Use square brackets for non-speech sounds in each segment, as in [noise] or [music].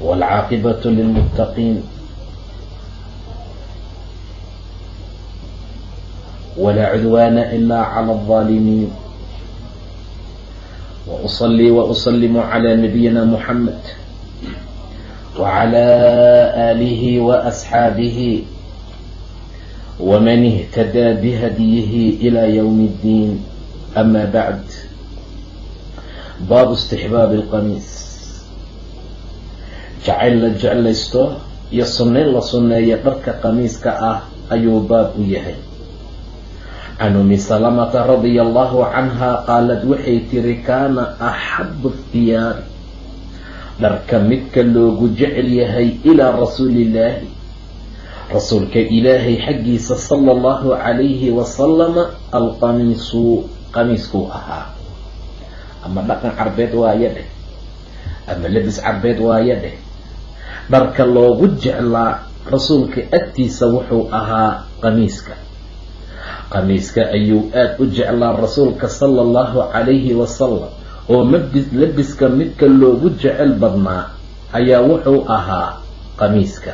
والعاقبة للمتقين ولا عدوان إلا على الظالمين وأصلي وأسلم على نبينا محمد وعلى آله وأصحابه ومن اهتدى بهديه إلى يوم الدين أما بعد باب استحباب القميص jacayl la jeclaysto iyo sunnayn la sunneeya dharka qamiiska ah ayuu baab u yahay. Can umi salamata radia allahu canha qaalad waxay tiri kaana axabu thiyaabi dharka midka loogu jecel yahay ilaa rasuulillaahi. Rasuulka ilaahay xaggiisa sala allahu calayhi wasalama alqamiisu qamiiskuu ahaa. Ama dhaqan carbeed waayo dheh. Ama lebis carbeed waayo dheh dharka loogu jeclaa rasuulka agtiisa wuxuu ahaa qamiiska. Qamiiska ayuu aada u jeclaa rasuulka sala allahu calayhi wasalam oo mabis lebiska midka loogu jecel badnaa ayaa wuxuu ahaa qamiiska.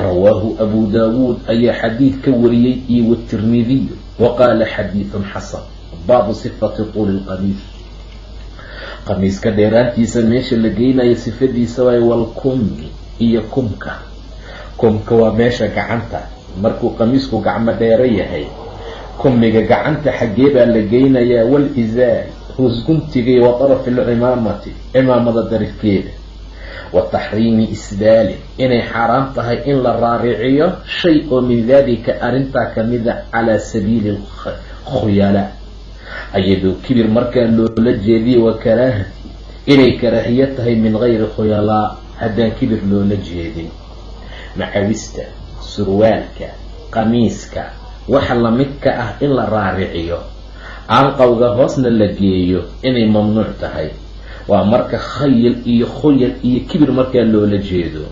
Rawaahu abu daawuud ayaa xadiid ka wariyey iyo watirmidiyu wa qaala xadiidun xasan baabu sifati tuuli lqamiis qamiiska dheeraantiisa meesha la geynayo sifadiisa waay walkummi iyo kumka. Kumka waa meesha gacanta. Markuu qamiisku gacmo dheero yahay kummiga gacanta xaggee baa la geynayaa wal izaari hoosguntigay wa tarafi lcimaamati cimaamada darifkeeda. Wa taxriimi isbaalin inay xaaraan tahay in la raariciyo shay oo min daalika arrintaa kamida calaa sabiili khuyala ayadoo kibir markaa loola jeediye wa karaahati inay karaahiyo tahay min gayri khuyalaa haddaan kibir loola jeedin. Macawista surwaalka qamiiska waxa lamidka ah in la raariciyo. Aanqowga hoosna la geeyo inay mamnuuc tahay. Waa marka khayal iyo khuyal iyo kibir markaa loola jeedo.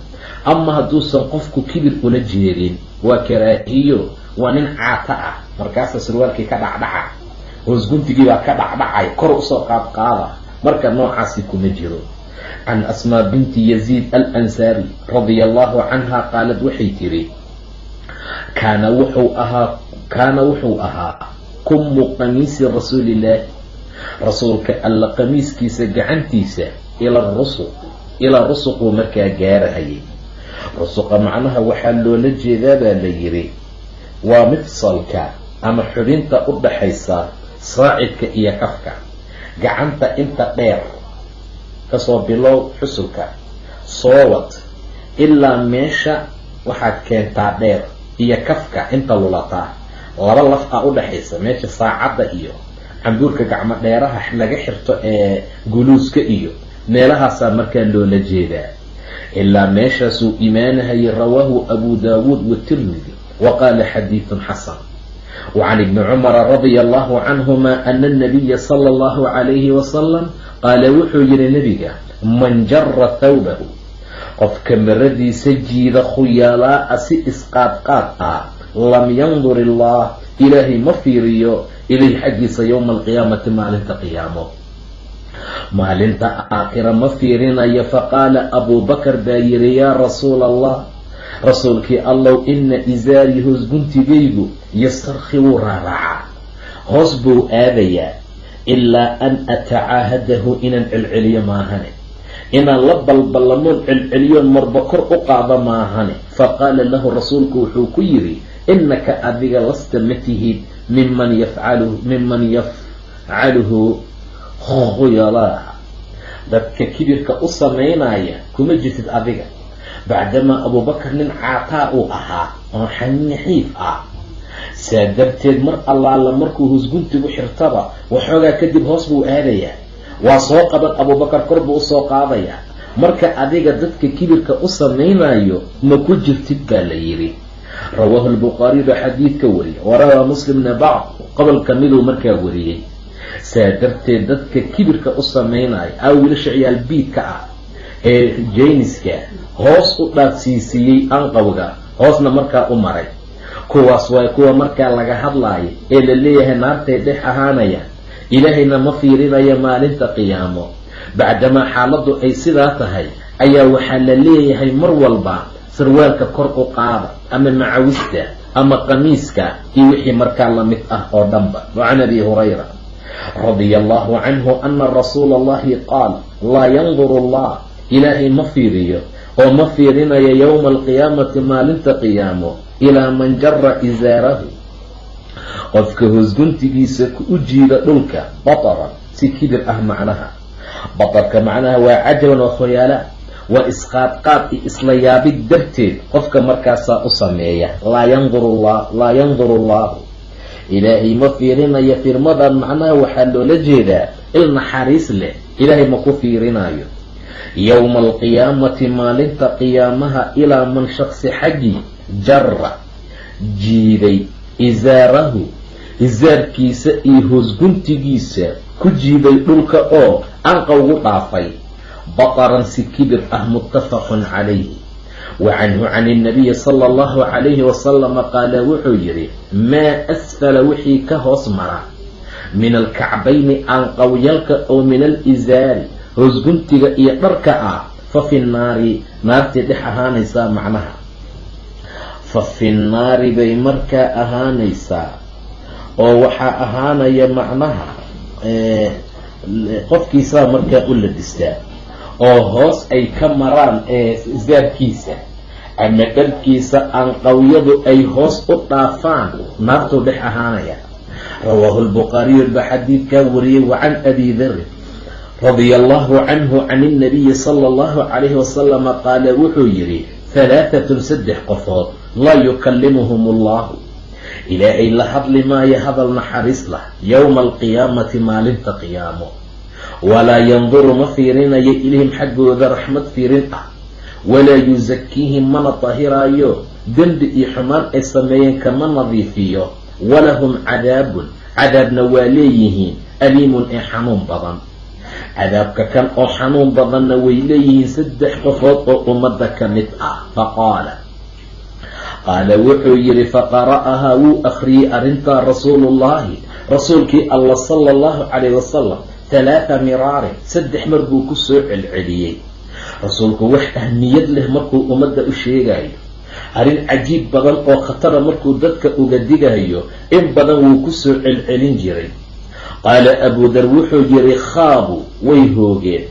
Ama hadduusan qofku kibir ula jeedin waa karaahiyo waa nin caata ah. Markaasa surwaalkii ka dhacdhaca hoosguntigii baa ka dhacdhacay kor u soo qaadqaada marka noocaasi kuma jiro. Can asmaa binti yaziid alansaari radia allahu canha qaalad waxay tiri kaana wuxuu ahaa kaana wuxuu ahaa kummu qamiisi rasuulillaahi rasuulka alla qamiiskiisa gacantiisa ila rusuq ilaa rusuquu markaa gaarahayay. Rusuqa macnaha waxaa loola jeedaa baa la yiri waa mifsalka ama xubinta u dhaxaysa saacidka iyo kafka gacanta inta dheer ka soo bilow xusulka. Soo wad. Ilaa meesha waxaad keentaa dheer iyo kafka inta lulataa. Laba laf a u meesha saacadda iyo cambuurka gacmo dheeraha laga xirto ee guluuska iyo meelahaasaa markaa loola jeedaa. Ilaa meeshaasuu imaanahayay rawaahu abu daawuud watirmidi wa qaala xadiidun xasan وعn بن cmر رضي الله عنهma أن النبy صلى الله عليه وسلم qaala wuxuu yihi nebiga man jara thawbahu qofka maradiisa jiida khuyalaa'a si isqaadqaad ah lam yandur الlah ilaahay ma fiiriyo ilayh xaggiisa ywma الqiyaamati maalinta qiyaamo maalinta aakhira ma fiirinayo faqaala abu bakr baa yihi yaa rasuul الlah rasuulkii allow ina isaarii hoosguntigaygu yastarki wuu raaracaa hoos buu aadayaa ilaa an atacaahadahu inaan celceliyo maahane. Inaan la balballamoon celceliyoon marba kor u qaado maahane. Faqaala lahu rasuulku wuxuu ku yidhi innaka adiga lasta ma tihid miman yafcalu miman yafcaluhu khuyalaa. Dadka kibirka u samaynaya kuma jirtid adiga bacdamaa abubakar nin caataa uu ahaa oo xaniixiif ah saa darteed mar allaala markuu husguntigu xirtaba waxoogaa kadib hoos buu aadayaa waa soo qaban abubakar kor buu u soo qaadayaa marka adiga dadka kibirka u samaynayo ma ku jirtid baa la yidhi rawaahu lbukhaariy baa xadiidka wariyay warawaa muslimna bacd qobol ka miduu markaa wariyey saa darteed dadka kibirka u samaynayo aa wiilasha ciyaal biidka ah ee jayniska hoos u dhaadsiisiiyey anqowga hoosna markaa u maray. Kuwaas waa kuwa markaa laga hadlaayo ee la leeyahay naartay dhex ahaanayaan ilaahayna ma fiirinayo maalinta qiyaamo. Bacdamaa xaaladdu ay sidaa tahay ayaa waxaa la leeyahay mar walba sarwaalka kor u qaada ama macawista ama qamiiska iyo wixii markaa la mid ah oo dhanba. Wa abi hurayra radia allahu canhu ana rasuula allahi qaal laa yanduru allah ilaahay ma fiiriyo oo ma fiirinayo yowma alqiyaamati maalinta qiyaamo ilaa man jara isaarahu qofka hoosguntigiisa u jiida dhulka bataran si kibir ah macnaha. Batarka macnaha waa cajaban waa khoyaala waa isqaadqaad iyo isla yaabid darteed qofka markaasaa u sameeya. Laa yanduru allahu. Ilaahay ma fiirinayo firmadan macnaha waxaa loola jeedaa il naxariis leh. Ilaahay ma ku fiirinayo yowma alqiyaamati maalinta qiyaamaha ilaa man shaksi xaggii jara jiiday isaarahu isaarkiisa iyo hoosguntigiisa ku jiiday dhulka oo anqowgu dhaafay bataran si kibir ah muttafaqun calayhi wa canhu can ilnabiyi sala allahu calayhi wasalama qaala wuxuu yidhi maa asfala wixii ka hoos mara min alkacbayni aanqowyalka oo min alisaari hoosguntiga iyo dharka ah fa fi nnaari naartii dhex ahaanaysaa macnaha. Fa fi nnaari bay markaa ahaanaysaa oo waxaa ahaanaya macnaha qofkiisaa markaa u ladistaa oo hoos ay ka maraan isaarkiisa ama dharkiisa aanqawyadu ay hoos u dhaafaan naartuu dhex ahaanaya. Rawaahu lbukhaariyu baa xadiidkaa wariyey wa can abi darin radia allahu canhu can ilnabiyi sala allahu calayhi wasalama qaala wuxuu yidhi halaatatun saddex qofood laa yukallimuhum allahu ilaahay la hadli maayo hadal naxariis lah yowma alqiyaamati maalinta qiyaamo. Walaa yanduru ma fiirinayo ilayhim xaggooda raxmad fiirin ah. Walaa yusakiihim mana tahiraayo dembi iyo xumaan ay sameeyeen kama nadiifiyo. Walahum cadaabun cadaabna waa leeyihiin aliimun ee xanuun badan cadaabka kan oo xanuun badanna way leeyihiin saddex qofood oo ummadda ka mid ah faqaala qaala wuxuu yidhi faqara'ahaa wuu akhriyey arrintaa rasuuluullaahi rasuulkii allah sala allahu calayh wasalam halaatha miraarin saddex mar buu ku soo celceliyey rasuulku wax ahmiyad leh markuu ummadda u sheegayo arrin cajiib badan oo khatara markuu dadka uga digayo in badan wuu ku soo celcelin jiray qaala abudar wuxuu yidhi khaabu way hoogeen.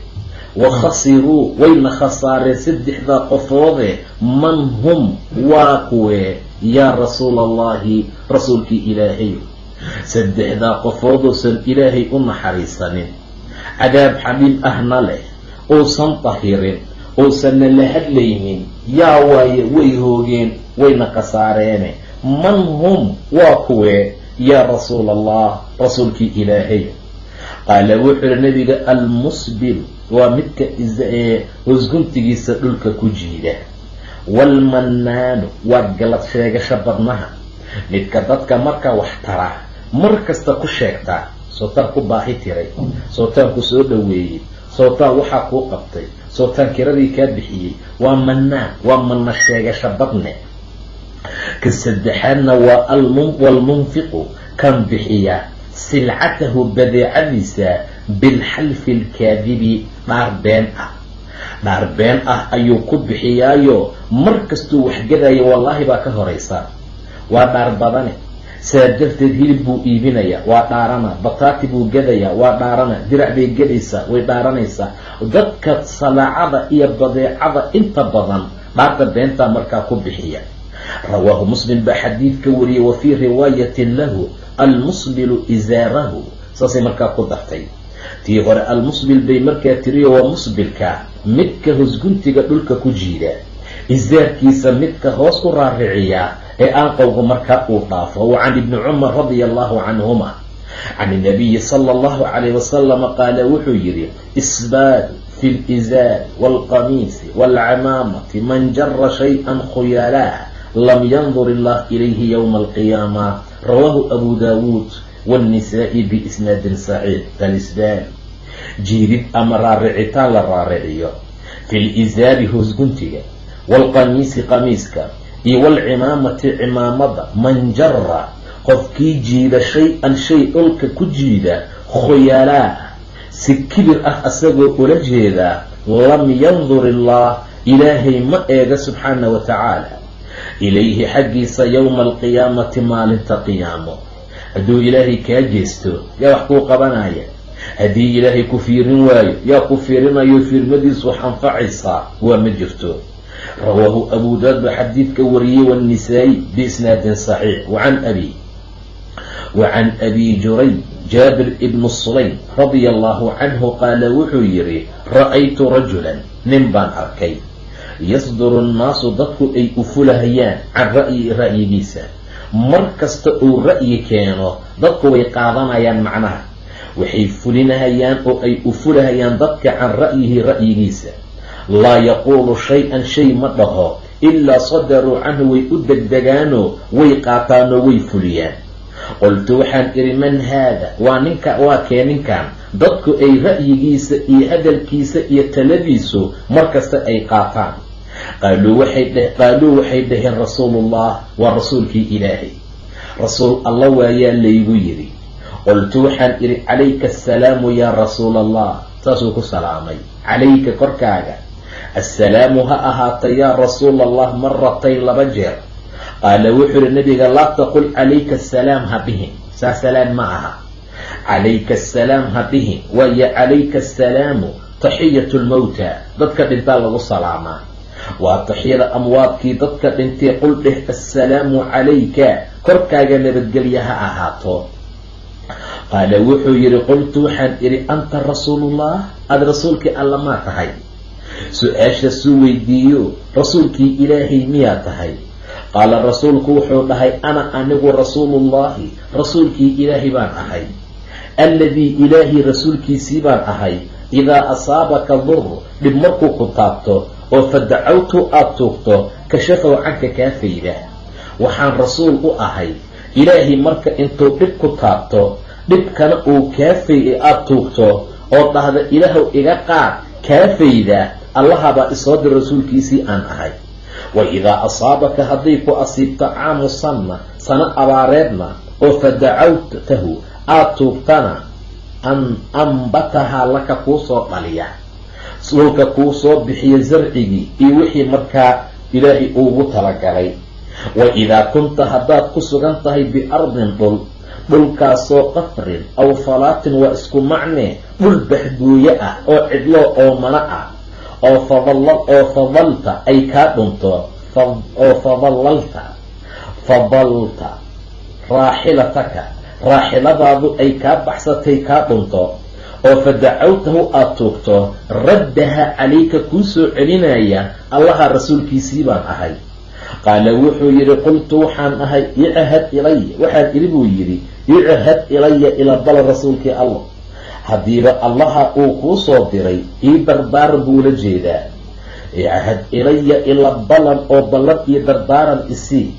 Wa khasiruu wayna khasaareen. Saddexdaa qofoodee man hum waa kuwee yaa rasuula allahi rasuulkii ilaahay. Saddexdaa qofooduusan ilaahay u naxariisanin. Cadaab xabiib ahna leh. Uusan tahirin. Uusanna la hadlaynin. Yaa waaye way hoogeen wayna khasaareene man hum waa kuwee yaa rasuula allah rasuulkii ilaahay. Qaala wuxuu yihi nabiga almusbil waa midka hoosguntigiisa dhulka ku jiida. Waalmannaanu waa galad sheegasho badnaha. Midka dadka marka wax tara mar kasta ku sheegta sootaan ku baahi tiray sootaan ku soo dhoweeyey sootaan waxaa kuu qabtay sootaan kiradii kaa bixiyey waa mannaan waa manna sheegasho badne. Ka saddexaadna waa waalmunfiqu kan bixiya silcatahu badeecadiisa bilxalfi alkaadibi dhaar been ah. Dhaar been ah ayuu ku bixiyaayo mar kastuu waxgadayo wallaahi baa ka horaysa. Waa dhaar badane. Saa darteed hilib buu iibinaya waa dhaarana. Bataati buu gadayaa waa dhaarana. Dirac bay gadaysaa way dhaaranaysaa dadka salaacada iyo badeecada inta badan dhaarta beentaa markaa ku bixiya. Rawaahu muslim baa xadiidka wariyey wa fii riwaayatin lahu almusbilu isaarahu saasay markaa ku dartay tii hore almusbil bay markaa tiriyo waa musbilka midka hosguntiga dhulka ku jiida. Isaarkiisa midka hoos u raariciyaa ee aanqowgu markaa uu dhaafo. Wa can ibni cumar radia allahu canhuma. Can inabiyi sala allahu calayh wasalama qaala wuxuu yidhi isbaadu fi lizaari waalqamiisi waalcamaamati man jara shay-an khuyalaa lam yandur illah ilayhi yowma alqiyaama rawaahu abu daawuud waannisaa'i biisnaadin saxiix alisbaal jiidid ama raaricitaan la raariciyo fi lizaari hoosguntiga waalqamiisi qamiiska iyo waalcimaamati cimaamada man jara qofkii jiida shay-an shay dhulka ku jiida khuyalaa si kibir ah asagoo ula jeedaa lam yandur illaah ilaahay ma eega subxaana wa tacaala ilayhi xaggiisa yowma alqiyaamati maalinta qiyaamo hadduu ilaahay kaa jeesto yaa wax kuu qabanaya haddii ilaahay ku fiirin waayo yaa ku fiirinayo fiirmadiisu wax anfacaysaa waa ma jirto rawaahu abu daud baa xadiidka wariyey waannisaa'i biisnaadin saxiix wacan abi wa can abi juray jaabir ibnu sulaym radia allahu canhu qaala wuxuu yidhi ra'aytu rajulan nin baan arkay yasduru nnaasu dadku ay ufulahayaan can ra'yi ra'yigiisa. Mar kasta uu ra'yi keeno dadku way qaadanayaan macnaha. Waxay fulinahayaan oo ay ufulahayaan dadka can ra'yihi ra'yigiisa. Laa yaquulu shay-an shay ma dhaho. Ilaa sadaruu canhu way u degdegaanoo way qaataanoo way fuliyaan. Qultu waxaan idhi man haada? Waa ninka waa kee ninkan dadku ay ra'yigiisa iyo hadalkiisa iyo taladiisu markasta ay qaataan qaaluu waxay dhaheen rasuulullah waa rasuulkii ilaahay. Rasuul alla waayaa laygu yidhi qultu waxaan idhi calayka assalaamu yaa rasuula allah saasuu ku salaamay calayka korkaaga. Assalaamu ha ahaata yaa rasuula allah maratayn laba jeer. Qaala wuxuu ihi nabiga laa taqul calayka asalaam ha dhihin saa salaan ma aha. Calayka asalaam ha dhihin waayo calayka assalaamu taxiyatu lmowta dadka dhintaa lagu salaamaa waa taxiyada amwaadkii dadka dhintay qul dheh assalaamu calayka. Korkaaga nabadgelya ha ahaato. Qaala wuxuu yidhi qultu waxaan idhi anta rasuulullah? Aada rasuulkii alla maa tahay? Su'aasha suu weydiiyo rasuulkii ilaahay miyaa tahay? Qaala rasuulku wuxuu dhahay ana anigu rasuulullahi rasuulkii ilaahay baan ahay alladii ilaahay rasuulkiisii baan ahay idaa asaabaka dur dhib markuu ku taabto oo fa dacawtu aada tuugto kashafow canka kaa fayda waxaan rasuul u ahay ilaahay marka intuu dhib ku taabto dhibkana uu kaa fay ee aada tuugto oo dhahda ilaahow iga qaad kaa fayda allahabaa isoo dir rasuulkiisii aan ahay. Wa idaa asaabaka hadday ku asiibto caamu sanna sano abaareedna oo fa dacawtahu aada tuugtana an ambatahaa laka kuu soo dhaliya dhulka kuu soo bixiya sarcigii iyo wixii markaa ilaahay uugu talagalay. Wa idaa kunta haddaad ku sugan tahay biardin dhul dhulkaasoo qafrin aw falaatin waa isku macnee dhul bahduuye ah oo cidloo oomana ah. Oo oo fadalta ay kaa dhunto oo fadallalta fadalta raaxilataka raaxiladaadu ay kaa baxsatay kaa dhunto oo fa dacawtahu aada tuugto raddaha calayka kuu soo celinaya allaha rasuulkiisii baan ahay. Qaala wuxuu yidhi qultu waxaan ahay icahad ilaya waxaan idhi buu yidhi icahad ilaya ila bala rasuulkii allah. Haddiiba allaha uu kuu soo diray ii dardaaran buu la jeedaa. Icahad ilaya ila balan oo ballan iyo dardaaran isii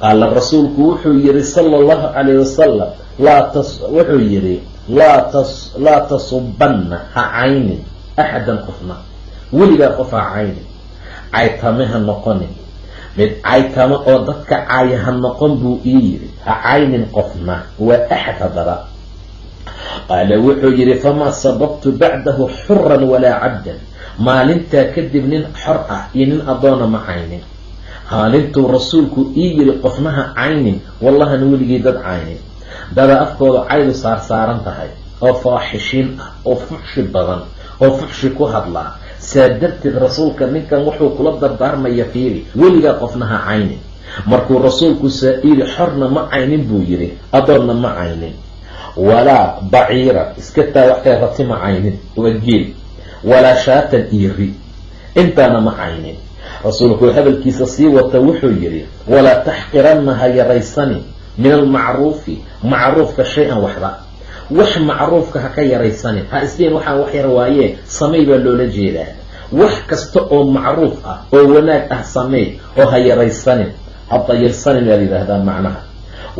qaala rasuulku wuxuu yidhi sala allahu calayh wasalam laa tas wuxuu yidhi laa tas laa tasubanna ha caynin axadan qofna. Weligaa qof ha caynin. Caytame ha noqonin mid caytamo oo dadka caaya ha noqon buu ii yidhi ha caynin qofna waa axad haddaba. Qaala wuxuu yidhi famaa sababtu bacdahu xuran walaa cabdan. Maalintaa kadib nin xor ah iyo nin addoona ma caynin. Maalintuu rasuulku ii yidhi qofnaha caynin wallahana weligii dad caynin dada afkooda caydu saarsaaran tahay oo faaxishiin ah oo fuxshi badan oo fuxshi ku hadlaa. Saa darteed rasuulka ninkan wuxuu kula dardaarmaya fiiri weligaa qofnaha caynin markuu rasuulku saa-iili xorna ma caynin buu yidhi adoonna ma caynin. Walaa baciira iska taa waxkay rati ma caynin waa geel. Walaa shaatan iyo ri intaana ma caynin. Rasuulku hadalkiisa sii wata wuxuu yidhi walaa taxqiranna ha yaraysani min almacruufi macruufka shay-an waxba wax macruufka ha ka yaraysanin ha isdhihin waxaan wax yar waayee samey baa loola jeedaa wax kasta oo macruuf ah oo wanaag ah samey oo ha yaraysanin ha dayirsanin la yidhaahdaa macnaha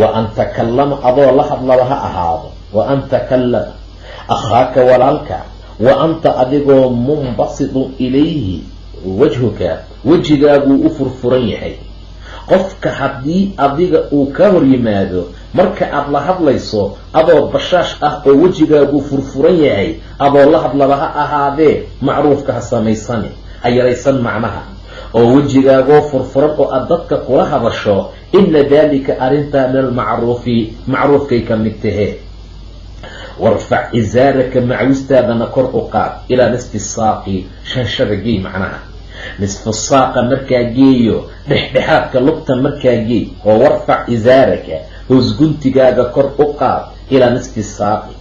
wa an takallama adoo la hadlaba ha ahaado wa an takallama akhaaka walaalka wa anta adigoo munbasidun ilayhi wajhuka wejigaaguu u furfuran yahay qofka haddii adiga uu ka hor yimaado marka aad la hadlayso adoo bashaash ah oo wejigaaguu furfuran yahay adoo la hadlaba ha ahaadee macruufka ha samaysani ha yaraysan macnaha. Oo wejigaagoo furfuran oo aad dadka kula hadasho ina daalika arrintaa min almacruufi macruufkay ka mid tahee warfac isaaraka macwistaadana kor u qaad ilaa nisfi saaqi shanshada geey macnaha nisfu saaqa markaa geeyo dhexdhexaadka lugta markaa geey oo warfac isaaraka hoos guntigaaga kor u qaad ilaa nisfi saaqi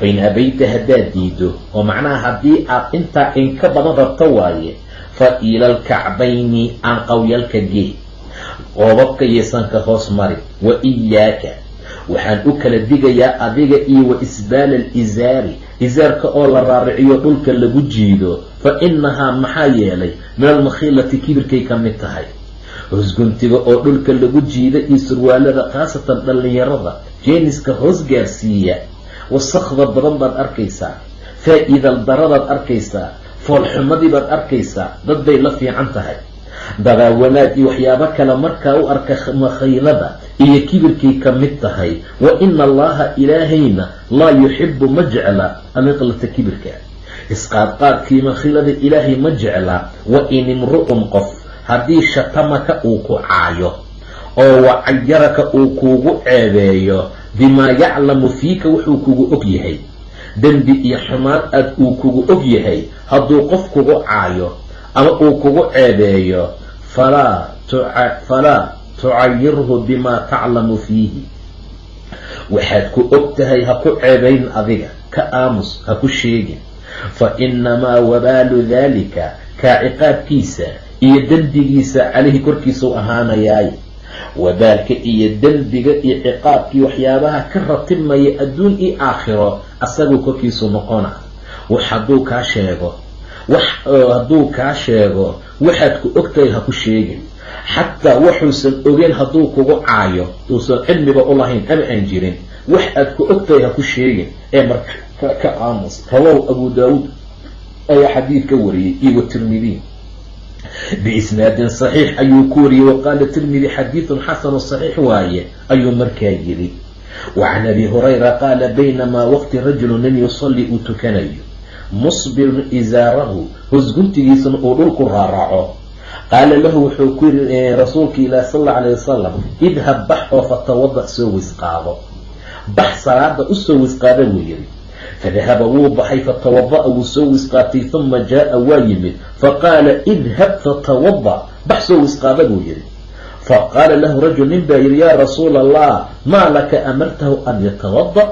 fain abayta haddaad diido oo macnaha haddii aad intaa inka badan rabto waaye fa ilalkacbayni aan qawyalka gee qoobabka yeesanka hoos mari wa iyaaka. Waxaan u kala digayaa adiga iyo wa isbaala alisaari isaarka oo la raariciyo dhulka lagu jiido fa inahaa maxaa yeelay min almakhiilati kibirkay ka mid tahay. Hoosguntiga oo dhulka lagu jiida iyo surwaalada khaasatan dhallinyarada jeeniska hoos gaarsiiya wasakda badan baad arkaysaa faa-iidal daradaad arkaysaa foolxumadii baad arkaysaa dad bay la fiican tahay. Dadaa wanaag iyo waxyaabo kale markaa u arka makhiilada iyo kibirkay ka mid tahay. Wa ina allaha ilaahayna laa yuxibu ma jecla amiqlata kibirka isqaadqaadkii makhiilada ilaahay ma jecla wa in imru-un qof haddii shatamaka uu ku caayo oo wacayaraka uu kuugu ceebeeyo bimaa yaclamu fiika wuxuu kugu og yahay. Dembi iyo xumaan aad uu kugu og yahay hadduu qof kugu caayo ama uu kugu ceebeeyo falaa tucayirhu bimaa taclamu fiihi. Waxaad ku og tahay ha ku ceebayn adiga ka aamus ha ku sheegin fa inamaa wabaalu daalika kaa ciqaabkiisa iyo dembigiisa calayhi korkiisau ahaanayaay wabaalka iyo dembiga iyo ciqaabkii waxyaabaha ka ratibmaya adduun iyo aakhiro asaguu korkiisu noqona. Wax hadduu kaa sheego wax hadduu kaa sheego waxaad ku ogtahay ha ku sheegin. Xataa waxuusan ogeyn hadduu kugu caayo uusan cilmiba u lahayn ama aan jirin wax aad ku ogtahay ha ku sheegin ee marka ka aamus. Rawahu abu daawuud ayaa xadiid ka wariyey. Iyo watirmidiy biisnaadin saxiix ayuu ku wariyey. Waqaala tirmidi xadiidun xasanu saxiix waaye ayuu markaa yidhi. Wa can abi hurayra qaala baynamaa waqti rajulu nin yusalli uu tukanayo. Musbilun isaarahu hosguntigiisana uu dhulku raaraco. Qaala lahu wuxuu ku yiri rasuulka ilaah sal alla alayh wasalam idhab bax oo fatawada soo wisqaado bax salaada u soo wisqaada buu yidhi fadahaba wuu baxay fatawada'a wuu soo wisqaatay uma jaa waa yimid faqaala idhab fatawada bax soo wisqaada buu yidhi faqaala lahu rajul nin baa yidhi yaa rasuula allah maa laka amartahu an yatawada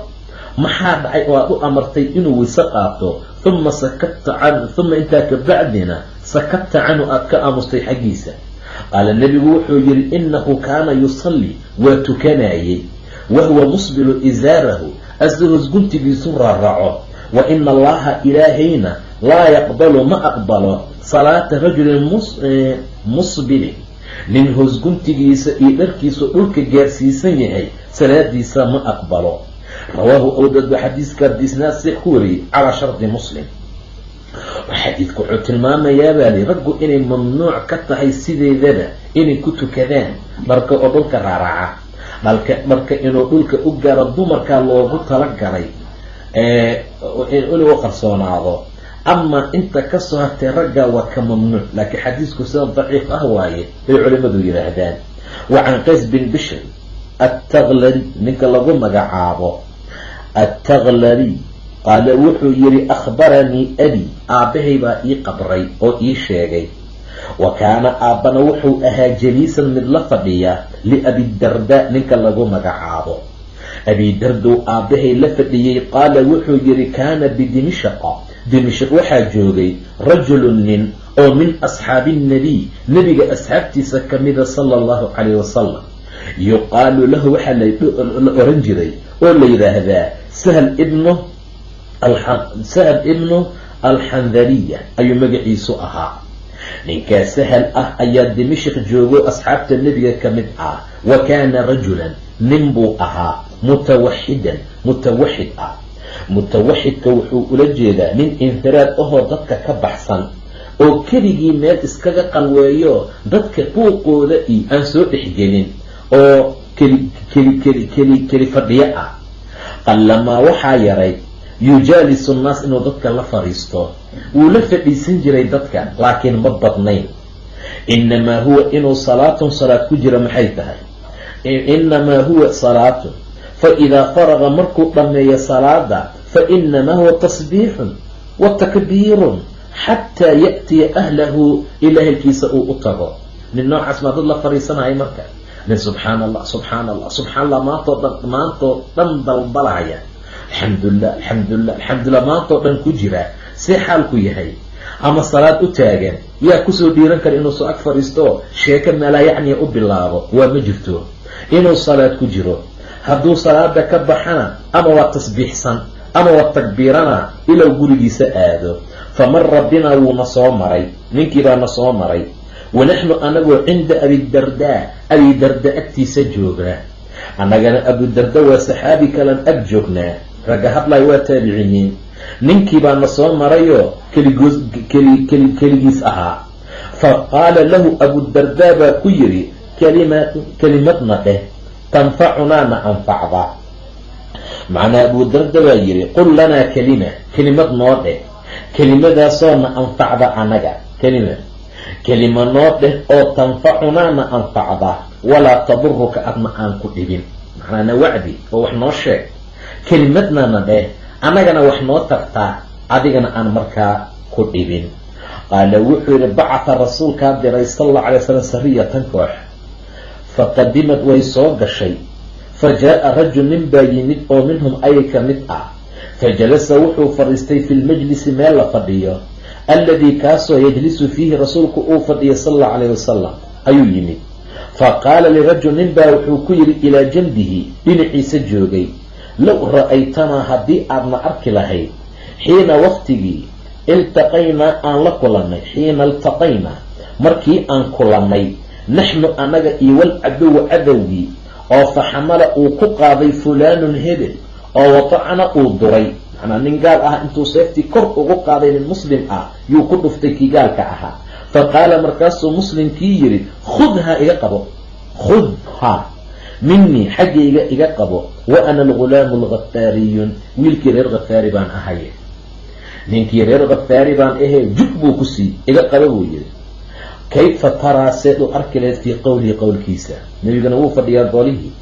maxaa dhacay oo aad u amartay inuu weyse qaato uma sakata can uma intaa kabacdina sakata canhu aad ka aamustay xaggiisa qaala nebigu wuxuu yidhi inahu kaana yusalli waa tukanayey wahuwa musbilu isaarahu asagos guntigiisu raaraco. Wa ina allaha ilaahayna laa yaqbalu ma aqbalo salaata rajulin musbilin nin hoosguntigiisa iyo dharkiisu dhulka gaarsiisan yahay salaadiisa ma aqbalo. Rawaahu awdad xadiiska isnaad six ku wariyey calaa shardi muslim. Xadiidku wuxuu tilmaamayaa baali raggu inay mamnuuc ka tahay sideedaba inay ku tukadaan dharka oo dhulka raaraca dhalka dharka inuu dhulka u gaaro dumarkaa loogu talagalay inuu qarsoonaado. Ama inta ka soo hartay ragga waa ka mamnuuc laakiin xadiisku sida daciif ah waaye bay culimadu yidhaahdaan. Wa can qays bin bishr attaklari ninka lagu magacaabo attaklari qaala wuxuu yidhi akhbaranii abi aabbahay baa ii qabray oo ii sheegay wa kaana aabbana wuxuu ahaa jaliisan mid la fadhiya liabidarda ninka lagu magacaabo. Abidardow aabbahay la fadhiyey qaala wuxuu yidhi kaana bidimishqa dimishq waxaa joogay rajulun nin oo min asxaabi nnabiy nebiga asxaabtiisa kamida sala allahu calayh wasalam yuqaalu lahu waxaa la oran jiray oo la yidhaahdaa sahl ibnu sahal ibnu alxandariya ayuu magaciisu ahaa ninkaa sahal ah ayaa dimashik joogo asxaabta nebiga ka mid ah. Wa kaana rajulan nin buu ahaa mutawaxidan mutawaxid ah. Mutawaxidka wuxuu ula jeedaa nin infiraad ahoo dadka ka baxsan oo keligii meel iskaga qalweeyo dadka buuqooda iyo aan soo dhexgelin oo keli keli keli keli keli fadhiyo ah. Qallamaa waxaa yaray yujaalisu nnaas inuu dadka la fadhiisto. Wuu la fadhiisan jiray dadka laakiin ma badnayn. Inamaa huwa inuu salaatun salaad ku jira maxay tahay? Inamaa huwa salaatun. Fa idaa faraqa markuu dhammeeyo salaada fa inamaa huwa tasbiixun wa takbiirun xataa ya'tiya ahlahu ilaa helkiisa uu u tago. Nin noocaas maa dad la fadhiisanayo marka? Nin subxaan allah subxaan allah subxaan allah maantoo dhan maantoo dhan balbalaya alxamdulilah alxamdulilah alxamdulilah maantoo dhan ku jira see xaalku yahay. Ama salaad u taagan yaa ku soo dhiiran kara inuu soo ag fadhiisto sheeko meelaa yacniya u bilaabo waa ma jirto. Inuu salaad ku jiro hadduu salaada ka baxana ama waa tasbiixsan ama waa takbiirana ilow gurigiisa aado. Famara binaa wuuna soo maray ninkii baana soo maray. Wanaxnu anagoo cinda abidardaa abidarda agtiisa jooga. Annagana abudarda waa saxaabi kalan ag joognaa ragga hadlay waa taabiciniin ninkii baana soo marayoo keligiis ahaa. Fa qaala lahu abudardaa baa ku yidhi kelimadna dheh tanfacunaa na anfacda. Macnaa abudarda baa yidhi qul lanaa kelima kelimad noo dheh. Kelimadaasoo na anfacda annaga kelima kelima noo dheh oo tanfacunaa na anfacda walaa taduruka adna aan ku dhibin. Macnaa na wacdi oo wax noo sheeg kelimadna na dheh annagana wax noo tartaa adigana aan markaa ku dhibin. Qaala wuxuu yihi bacatha rasuulkaa diray sala allau alay slam sariyatan koox. Faqadimad way soo gashay. Fa jaa-a rajul nin baa yimid oo minhum ayay ka mid ah. Fajalasa wuxuu fadhiistay fi lmajlisi meel la fadhiyo. Alladii kaasoo yajlisu fiihi rasuulku uu fadhiyo sala allahu calayh wasalam ayuu yimid. Fa qaala lirajul nin baa wuxuu ku yidhi ilaa janbihi dhinaciisa joogay low ra'aytanaa haddii aadna arki lahayd xiina waqtigii iltaqaynaa aan la kulannay xiina iltaqaynaa markii aan kulannay naxnu annaga iyo wal cadowa cadowgii oo fa xamala uu ku qaaday fulaanun hebel oo watacna uu duray macnaa nin gaal ah intuu seeftii kor ugu qaaday nin muslim ah yuu ku dhuftay kii gaalka ahaa fa qaala markaasuu muslimkii yidhi khudhaa iga qabo khudhaa minii xaggayga iga qabo wa ana algulaamu alghafaariyun wiilkii reer khafaari baan ahay ninkii reer khafaari baan ahee jug buu ku sii iga qaba buu yidhi. Kayfa taraa seed u arki lahayd fii qowlihi qowlkiisa nebigana wuu fadhiyaa golihii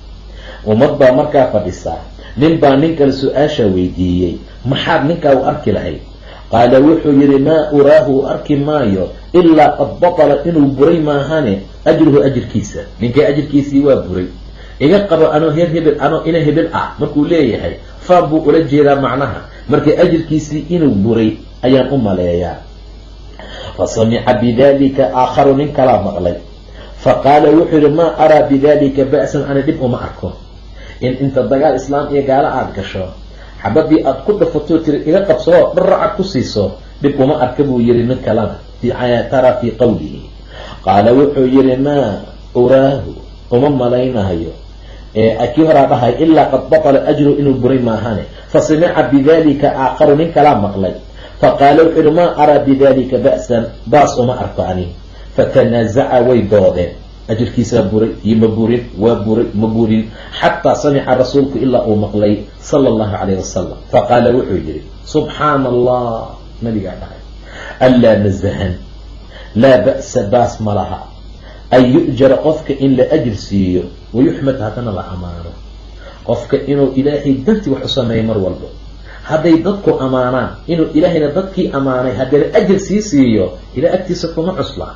ummad baa markaa fadhisaa? Nin baa nin kale su'aasha weydiiyey. Maxaad ninkaa u arki lahayd? Qaala wuxuu yidhi maa uraahu arki maayo ilaa qad batala inuu buray maahane ajruhu ajirkiisa. Ninkay ajirkiisii waa buray iga qabo anoo heer hebel anoo ina hebel ah markuu leeyahay faan buu ula jeedaa macnaha. Markay ajirkiisii inuu buray ayaan u maleeyaa. Fa samica bidalika aakharu nin kalaa maqlay. Fa qaala wuxuu yihi maa araa bidalika ba'san ani dhib uma arko. In inta dagaal islaam iyo gaalo aada gasho xabadii aada ku dhafatoo tiri iga qabsoo dharacad ku siiso dhib uma arka buu yihi nin kalena taraa fii qowlihi qaala wuxuu yihi maa uraahu uma malaynahayo kii horaa dhahay ilaa qad batala ajru inuu buray maahane. Fa samica bidalika aakharu nin kalaa maqlay. Faqaala wuxuu yihi maa araa bidalika ba'san baas uma arko ani. Fatanaazaca way doodeen. Ajirkiisaa buray iyo ma burin waa buray ma burin xataa samica rasuulku ilaa uu maqlay sala allahu calayh wasalam faqaala wuxuu yihi subxaana allah nabigaa dhahay. Anlaa nazahan laa ba'sa baas ma laha. An yu'jara qofka in la ajir siiyo wayuxmad haddana la amaano qofka inuu ilaahay dantii wax u sameeyo mar walba hadday dadku amaanaan inuu ilaahayna dadkii amaanay haddana ajir sii siiyo ilaa agtiisa kuma cusla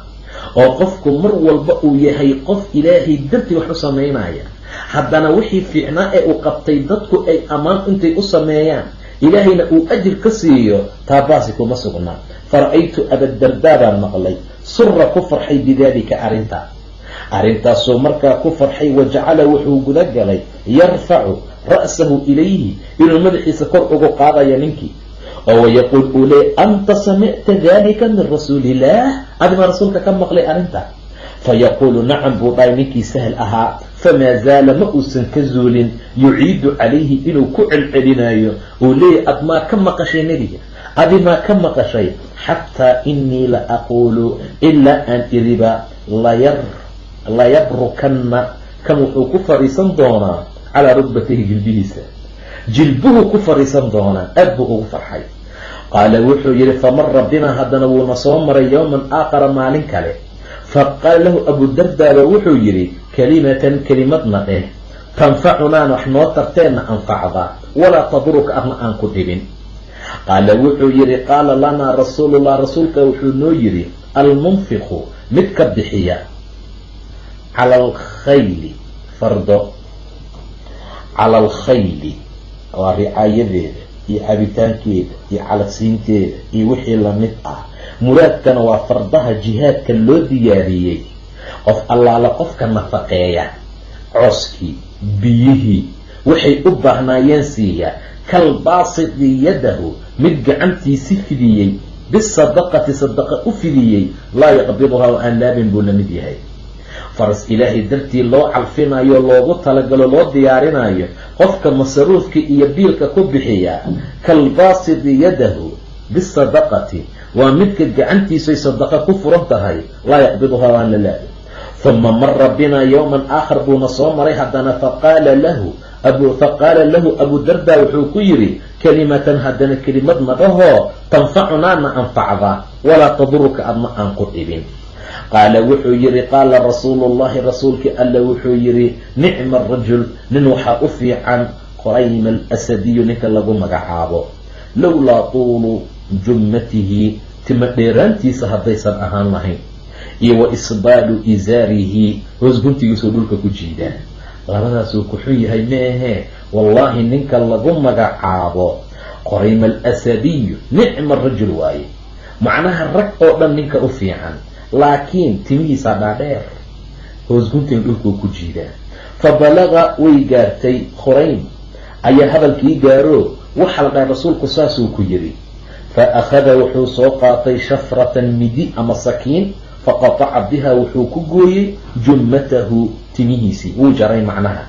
oo qofku mar walba uu yahay qof ilaahay dartii wax u sameynaya haddana wixii fiicnaa ee uu qabtay dadku ay ammaan intay u sameeyaan ilaahayna uu ajir ka siiyo taabaasi kuma sugnaa fara-aytu abadardaa baan maqlay sura ku farxay bidaalika arrintaa arrintaasuu markaa ku farxay wajacala wuxuu guda galay yarfacu ra'sahu ilayhi inuu madaxiisa kor ugu qaadaya ninkii. Oo wayaquul uu leey anta samicta dalika min rasuuliillaah adimaa rasuulka ka maqlay arrinta. Fayaquulu nacam buu dhahay ninkii sahl ahaa. Famaa zaala ma uusan ka zuulin yuciidu calayhi inuu ku celcelinayo uu leeyahy admaa ka maqashay nebiga adimaa ka maqashay xataa inii la aquulu ilaa aan iriba layar layabrukanna kan wuxuu ku fadhiisan doonaa calaa rugbatayhi jilbihiisa jilbuhu ku fadhiisan doonaa aad buu ugu farxay. Qaala wuxuu yihi famara binaa haddana wuuna soo maray yowman aakhara maalin kale. Faqaala lahu abudardaaba wuxuu yidhi kalimatan kelimadna dheh tanfacunaan wax noo tarteenna anfacda walaa taduruka ahna aan ku dhibin. Qaala wuxuu yidhi qaala lanaa rasuulullah. Rasuulka wuxuu noo yidhi almunfiqu mid ka bixiya cala alkhayli fardo. Cala alkhayli waa ricaayadeeda iyo cabitaankeeda iyo calasiinteeda iyo wixii la mid ah. Muraadkana waa fardaha jihaadka loo diyaariyey. Qof allaala qofka nafaqeeya cooskii biyihii waxay u baahnaayeen siiya kalbaasidi yadahu mid gacantiisi fidiyey bisadaqati sadaqa u fidiyey laa yaqbiduhaa oo aan laabin buu la mid yahay faras ilaahay dartii loo calfinayo loogu talagalo loo diyaarinayo qofka masaruufka iyo biilka ku bixiya kalbaasidi yadahu bisadaqati waa midka gacantiisuay sadaqa ku furan tahay laa yaqbiduhaa waan la laabin. Uma mara binaa yowman aakhar buuna soo maray haddana faqaala lahu faqaala lahu abu darda wuxuu ku yidhi kalimatan haddana kelimadna dhahoo? Tanfacunaana anfacda walaa taduruka adna aan ku dhibin qaala wuxuu yihi qaala rasuulu llahi rasuulkii alla wuxuu yihi nicma rajul nin waxaa u fiican qorayma alasadiyu ninka lagu magacaabo. Lowlaa tuulu jummatihi tima dheeraantiisa haddaysan ahaan lahayn. Iyo wa isbaalu isaarihi hoos guntigiisuu dhulka ku jiidaa labadaasuu kuxun yahay meahee wallaahi ninka lagu magacaabo qorayma alasadiyu nicma rajul waaye. Macnaha rag oo dhan ninka u fiican laakiin timihiisaa dhaadheer hoos guntiga dhulkuu ku jiidaa fa balaga way gaartay khuraym ayaa hadalkii gaaro waxaa la dhahay rasuulku saasuu ku yidhi. Fa akhada wuxuu soo qaatay shafratan midi ama sakiin faqataca biha wuxuu ku gooyey jummatahu timihiisii. Wuu jaray macnaha.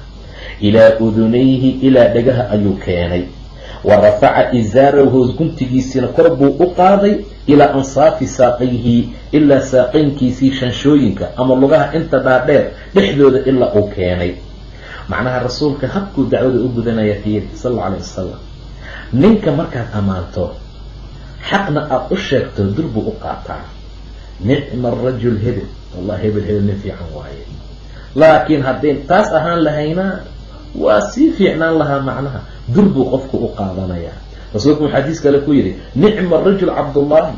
Ilaa udunayhi ilaa dhagaha ayuu keenay. Wa rafaca isaarahu hoos guntigiisiina kor buu u qaaday ilaa ansaafi saaqayhi ilaa saaqaynkiisii shanshooyinka ama lugaha inta dhaadheer dhexdooda ilaa uu keenay. Macnaha rasuulka habkuu dacwada u gudanaya fiiri sal alla alay wasalam ninka markaad ammaanto xaqna aada u sheegto durbuu u qaataa. Nicma rajul hebel. Wallahi hebel hebel nin fiican waaye. Laakiin haddayn taas ahaan lahaynaa waa sii fiicnaan lahaa macnaha. Dur buu qofku u qaadanayaa rasuulku wuxuu xadiis kale ku yidhi nicma rajul cabdullaahi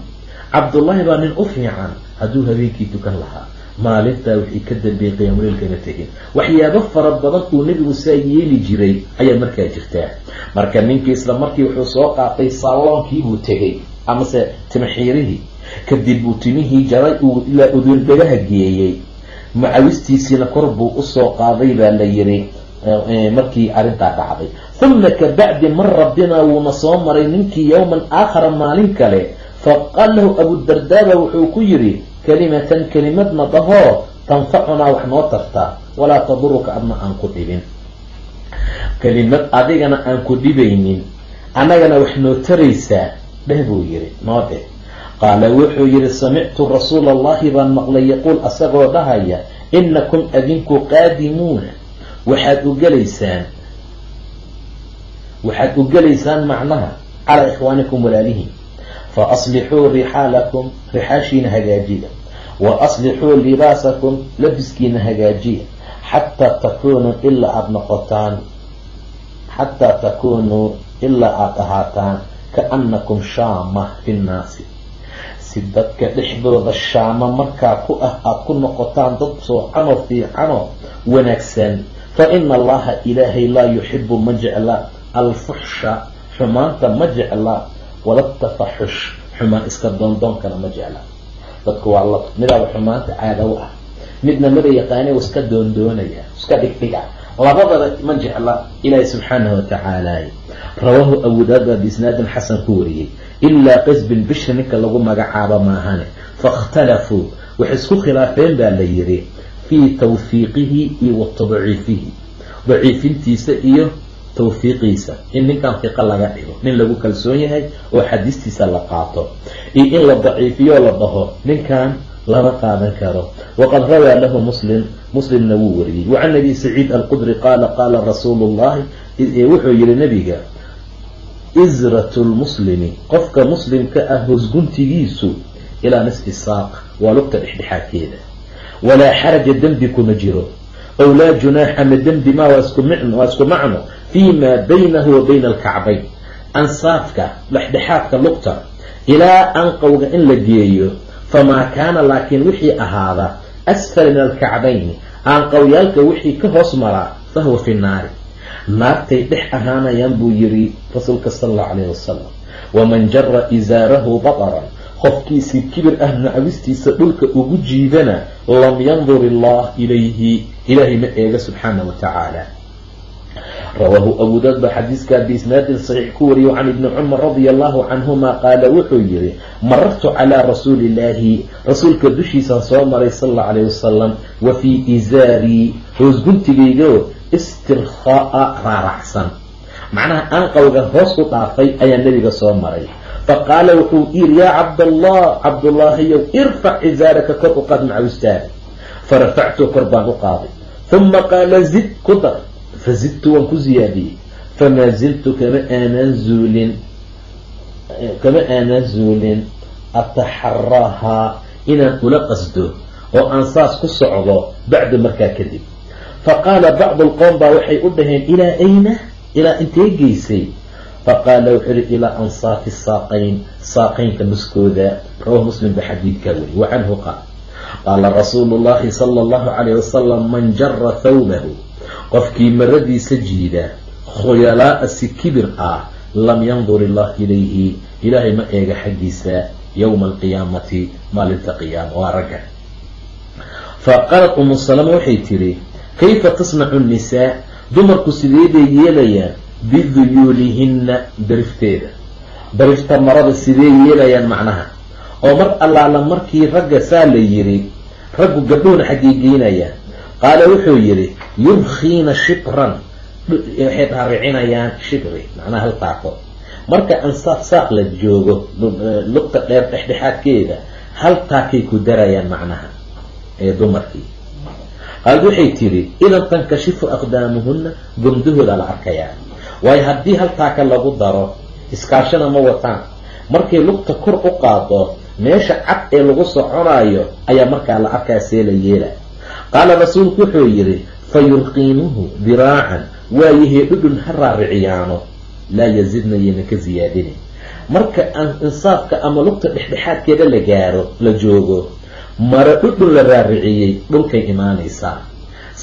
cabdullaahi baa nin u fiican hadduu habeenkii tukan lahaa. Maalintaa wixii ka dambeeyey qiyaamuleylkana tegin. Waxyaabo fara badan uu nebigu saa yeeli jiray ayaa markaa jirtaa marka ninkii isla markii wuxuu soo qaatay salloonkiibuu tegey amase timaxiirihii kadib buu timihii jaray uu ilaa udun dhagaha geeyey. Macawistiisiina kor buu u soo qaaday baa la yiri markii arrintaa dhacday. Uma kabacdi mara binaa wuuna soo maray ninkii yowman aakhara maalin kale. Faqaal lahu abudardaaba wuxuu ku yidhi kalimatan kelimadna dhahoo tanfacunaa wax noo tartaa walaa taduruka adna aan ku dhibin. Kelimad adigana aan ku dhibaynin. Annagana wax noo taraysaa dheh buu yidhi noo dheh. Qaala wuxuu yidhi samictu rasuula allahi baan maqlay yaquul asagoo dhahaya inakum adinku qaadimuuna waxaad u gelaysaan. Waxaad u gelaysaan macnaha. Calaa ikhwaanikum walaalihiin fa aslixuu rixaalakum rixaashiina hagaajiya. Wa aslixuu libaasakum labiskiina hagaajiya. Xataa takuunuu ilaa aada noqotaan. Xataa takuunuu ilaa aada ahaataan kaanakum shaama fi nnaasi. Si dadka dhexdooda shaama markaa ku ah aada ku noqotaan dad soocanoo fiicanoo wanaagsan fa ina allaha ilaahay laa yuxibu ma jecla alfuxsha xumaanta ma jecla. Wala tafaxush xumaan iska doondoonkana ma jecla. Dadku waa lab midaaba xumaanta caada u ah. Midna mada yaqaane iska doondoonaya iska dhigdhiga labadaba ma jecla ilaahi subxaanahu watacaala rawaahu abudaad baa biisnaadin xasan ku wariyey. Ilaa qasbin bisha ninka lagu magacaabo maahane faاkhtalafuu waxay isku khilaafeen baa la yidhi fii tawfiiqihi iyo wa daciifintiisa iyo tawfiiqiisa. In ninkan fiqa laga dhigo nin lagu kalsoon yahay oo xadiistiisa la qaato. Iyo in la daciifiyo la dhaho ninkan lama qaadan karo. Waqad rawaa lahu muslim muslimna wuu wariyey. Wacan abi saciid alqudri qaala qaala rasuulu llahi wuxuu yihi nabiga isratu lmuslimi qofka muslimka ah hoosguntigiisu ilaa nisfi saaq waa lugta dhexdhexaadkeeda walaa xaraja dembi kuma jiro ow laa junaaxa ma dembi ma waa isku macno fii maa baynahu wa bayna alkacbayn. Ansaafka dhexdhexaadka lugta ilaa anqowga in la geeyo famaa kaana laakiin wixii ahaada asfala min alkacbayni aanqowyaalka wixii ka hoos maraa fahuwa fi naari. Naartay dhex ahaanayaan buu yidhi rasuulka sala allahu calayhi wasalam waman jara isaarahu bataran qofkiisii kibir ah nacawistiisa dhulka ugu jiidana lam yandur illah ilayhi ilaahay ma eega subxaana wa tacaala. Rawaahu abu daud baa xadiiskaa biisnaadin saxiix ku wariyo can ibni cumar radia allahu canhuma qaala wuxuu yihi marartu calaa rasuuli illaahi rasuulka dushiisaan soo maray sala allau calayh wasalam wa fii izaarii hoosguntigaygo istirkhaaa raaracsan macnaha anqowga hoos u dhaafay ayaa nebiga soo maray faqaala wuxuu yidhi yaa cabdallah cabdullaahiyow irfac cizaaraka kor u qaad macawistaada farafactu kor baan u qaaday uma qaala zid ku dar fazidtu waan ku ziyaadiyey famaa ziltu kama aanaan zuulin kama aanaan zuulin ataxaraahaa inaan ula qasdo oo aan saas ku socdo bacda markaa kadib faqaala bacdu alqowm baa waxay u dhaheen ilaa ayna ilaa intee geysay faqaala wuxuu yihi ilaa ansaafi saaqayn saaqaynka nuskooda rawahu muslim ba xadiidkaa weri wa canhu qaal qaala rasuulu llahi sala allahu calayh wasalam man jara thawbahu qofkii maradiisa jiida khuyalaaa si kibir ah lam yandur illah ilayhi ilaahay ma eega xaggiisa yowma alqiyaamati maalinta qiyaama waa ragga faqaalat umu waxay tidhi kayfa tasnacu nnisaa dumarku sideeday yeelayaan biduyuulihinna darifteeda. Darifta marada sidee yeelayaan macnaha? Oo mar allaala markii ragga saa la yiri raggu gabdhuhuna xaggay geynayaan qaala wuxuu yidhi yurkiina shibran. Waxay dhaaricinayaan shibri macnaha hal taako marka ansaaf saaq la joogo lugta dheer dhexdhexaadkeeda hal taakay ku darayaan macnaha ee dumarkii. Qaalad waxay tidhi idan tankashifu aqdaamuhunna gomdahooda la arkayaa waayo haddii hal taaka lagu daro iskaashana ma wataan. Markay lugta kor u qaado meesha cad ee lagu soconaayo ayaa markaa la arkaa see la yeela. Qaala rasuulku wuxuu yidhi fa yurqiinuhu diraacan waayahee dhudhun ha raariciyaano laa yazidna yayna ka siyaadinin marka insaafka ama lugta dhexdhexaadkeeda la gaaro la joogo mara dhudhun la raariciyey dhulkay imaanaysaa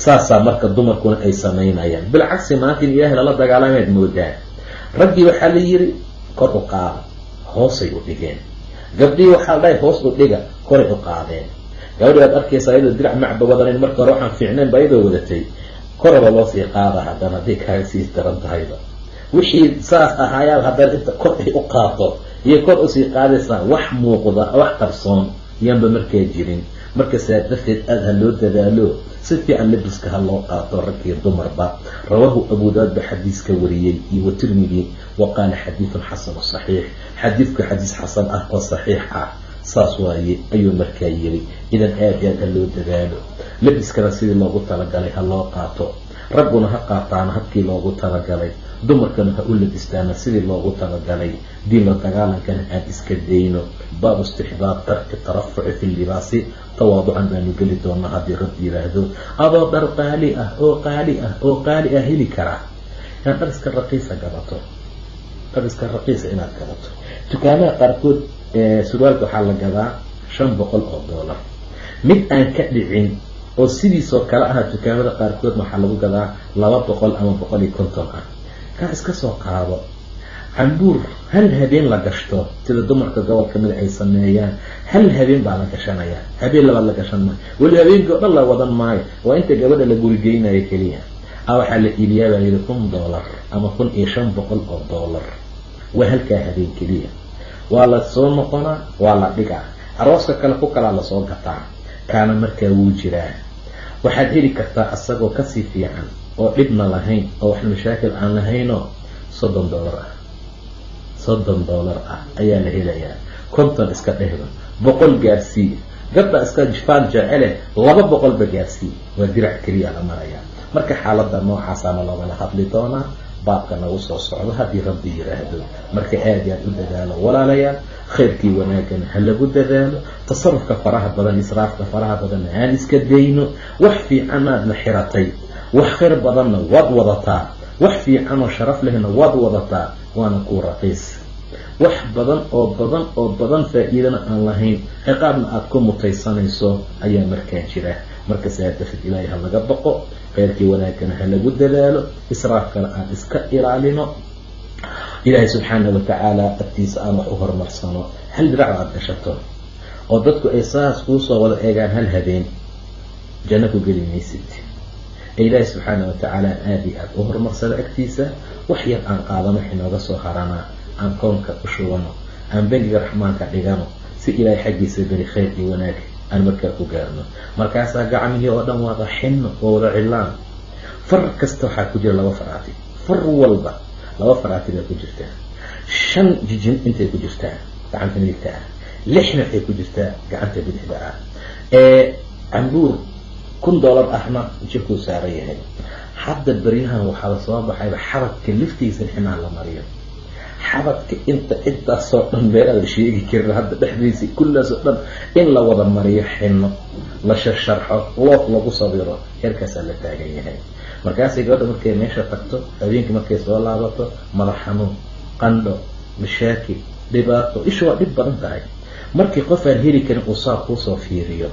saasaa marka dumarkuna ay samaynayaan. Bilcagsi maanta in ilaahay lala dagaalamaad moodaan raggii waxaa la yidhi kor u qaada hoosay u dhigeen. Gabdhihii waxaa la dhahay hoos u dhiga koray u qaadeen. Gabadhi waad arkaysaa iyadoo dirac macba wadanan marka hore waxaan fiicnayn ba iyadoo wadatay. Koraba loo sii qaada haddana hadday kaaga sii daran tahayba. Wixii saas ahaayaa haddana inta kor ay u qaado iyo kor u sii qaadaysaa wax muuqda wax qarsoon yaanba markaa jirin. Marka saa darteed aada ha loo dadaalo si fiican labiska ha loo qaato ragkii dumarba. Rawaahu abu ba xadiiska wariyey iyo watirmidi wa qaala xadiidun xasanu saxiix. Xadiidku xadiis xasan ah oo saxiix ah saas waaye ayuu markaa yiri idan aad aad ha loo dadaalo. Labiskana sidii loogu talagalay ha loo qaato. Ragguna ha qaataana habkii loogu talagalay dumarkana ha u labistaana sidii loogu talagalay diin la dagaalankana aan iska dayno. Baabu istixbaab tarki tarafuci fi libaasi. Tawaaducan baanu geli doonaa haddii rabbi yiraahdo. Adoo dhar qaali ah oo qaali ah oo qaali ah heli karaa inaad dhar iska raqiisa gabato. Dhar iska raqiisa inaad gabato. Dukaamaha qaarkood surwaalka waxaa la gadaa shan boqol oo doolar mid aan ka dhicin oo sidiisoo kale aha dukaamada qaarkood waxaa lagu gadaa laba boqol ama boqol iyo konton ah kaa iska soo qaado. Cambuur hal habeen la gashto sida dumarka gobol ka mid ay sameeyaan hal habeen baa la gashanaya. Habeen labaad la gashan maayo. Weli habeenkii o dhan la wadan maayo. Waa inta gabadha la gurigeynayo keliya. A waxaa la iibiyaa baa yidhi kun doolar ama kun iyo shan boqol oo doolar waa halkaa habeen keliya. Waa la soo noqonaa waa la dhigaa. Arooska kale ku kalaa la soo gataa. Kaana markaa wuu jiraa. Waxaad heli kartaa isagoo ka sii fiican oo dhibna lahayn oo wax mashaakil aan lahaynoo soddon doolar ah. Soddon doolar ah ayaa la helayaa. Konton iska dhehba boqol gaarsii gabda iska jifaan jecele laba boqolba gaarsii waa dirac keliya la marayaa marka xaalada noocaasana loogala hadli doonaa. Baabka nagu soo socdo haddii rabbi yiraahdo. Marka aada yaad u dadaalo walaalayaal khayrkii wanaagana ha lagu dadaalo. Tasarufka faraha badan israafka faraha badanna aan iska dayno. Wax fiicanaadna xiratay wax khayr badanna waad wadataa. Wax fiicanoo sharaf lehna waad wadataa. Waana kuu raqiis. Wax badan oo badan oo badan faa-iidana aan lahayn. Ciqaabna aada ku mutaysanayso ayaa markaa jira. Marka saa darteed ilaahay ha laga baqo kheyrkii wanaagana ha lagu dadaalo israafkana aan iska ilaalino. Ilaahay subxaana watacaala agtiisa aan wax u horumarsano hal diracda aada gashato oo dadku ay saas kuusoo wada eegaan hal habeen janno ku geli maysid ee ilaahay subxaana watacaala aada iyo aada u horumarsada agtiisa. Wax yar aan qaadano wax inooga soo haranaa aan koonka u shugano aan bengiga raxmaanka dhigano si ilaahay xaggiisa beri khayr iyo wanaag aan markaa ku gaarno. Markaasaa gacmihii oo dhan wada xinno oo wada cilaan far kasta waxaa ku jira laba faraati. Far walba laba faraati baa ku jirtaa. Shan jijin intay ku jirtaa gacanta midigta ah. Lixna waxay ku jirtaa gacanta bidixda ah. Ee cambuur kun doolar ahna jirkuu saaran yahay. Hadda beryahan waxaa la soo baxayba xabadka liftiisa xinaa la mariyo. Xabadka inta intaasoo dhan meelaa la sheegi karin hadda dhexdiisii kullaasoo dhan in la wada mariyo xino la sharsharxo loof lagu sawiro heerkaasaa la taagan yahay. Markaasay gabadha markay meesha tagto habeenkii markay soo laabato madax xanuun qandho mashaakil dhibaato isha waa dhib badan tahay. Markii qof aan heli karin uu saa kuusoo fiiriyo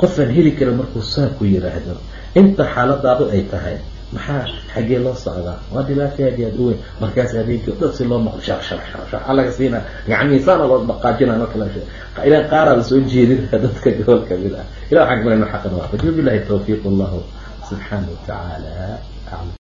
qof aan heli karin markuu saa ku yiraahdo. Inta xaaladaadu ay tahay maxaa xaggee loo socdaa? Waa dhibaato aad aad u weyn. Markaas habeenkii dhan si loo maqlo shar alaga siina gacmihiisaana loo dhaqaajina marka la ilan qaaraa la soo jeedinaya [laughs] dadka gobol ka mid ah. Ilah waxaan kamalay xaqan waa wabillahi tawfiiq allahu subxaana aclam